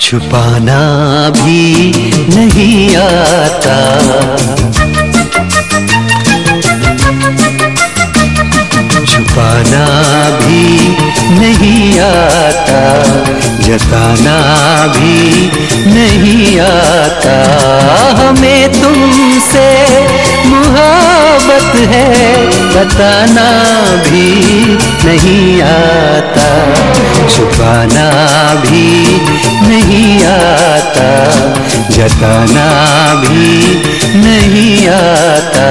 छुपाना भी नहीं आता। नहीं आता, जताना भी नहीं आता। हमें तुमसे मुहब्बत है, बताना भी नहीं आता। छुपाना भी नहीं आता, जताना भी नहीं आता।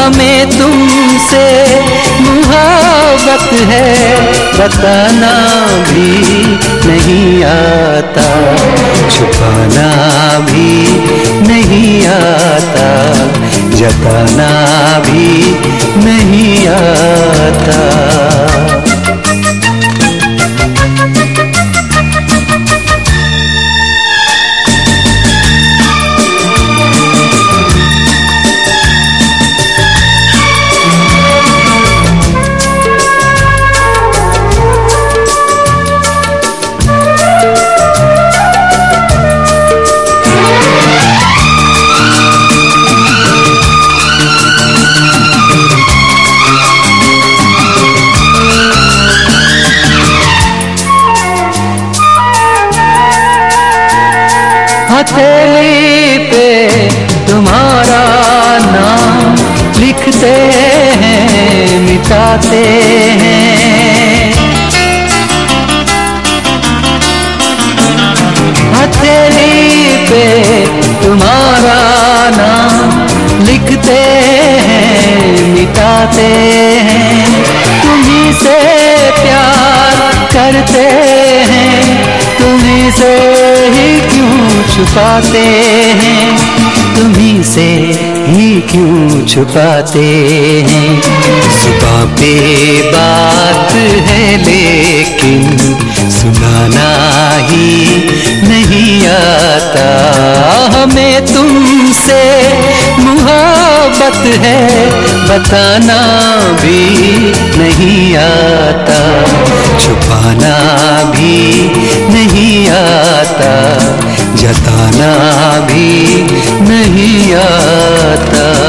हमें तुमसे मुहब्बत है बताना भी नहीं आता। छुपाना भी नहीं आता। जताना भी नहीं आता। लिखते हैं मिटाते हैं। हथेली पे तुम्हारा नाम लिखते हैं, मिटाते हैं। तुम्ही से प्यार करते हैं, तुम्ही से छुपाते हैं, तुम्ही से ही क्यों छुपाते हैं? सुबह पे बात है, लेकिन सुनाना ही नहीं आता। हमें तुमसे मुहब्बत है, बताना भी नहीं आता। छुपाना भी जताना भी नहीं आता।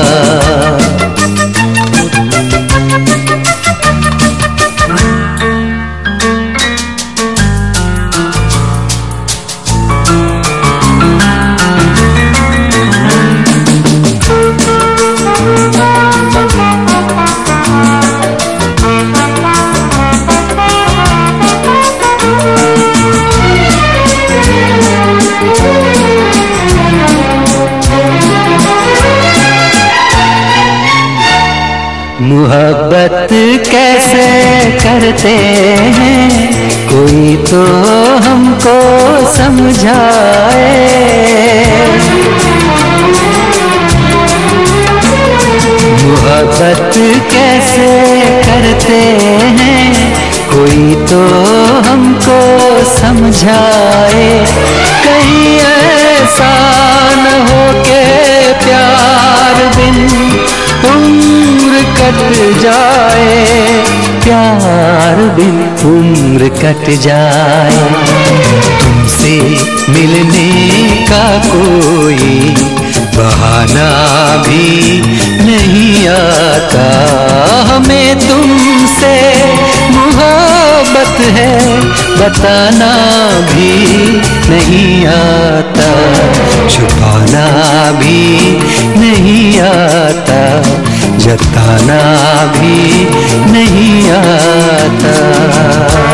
मोहब्बत कैसे करते हैं? कोई तो हमको समझाए। मोहब्बत कैसे करते हैं? कोई तो हमको समझाए। कट जाए, प्यार बिन उम्र कट जाए। तुमसे मिलने का कोई बहाना भी नहीं आता। हमें तुमसे मोहब्बत है, बताना भी नहीं आता। छुपाना भी नहीं आता। जताना भी नहीं आता।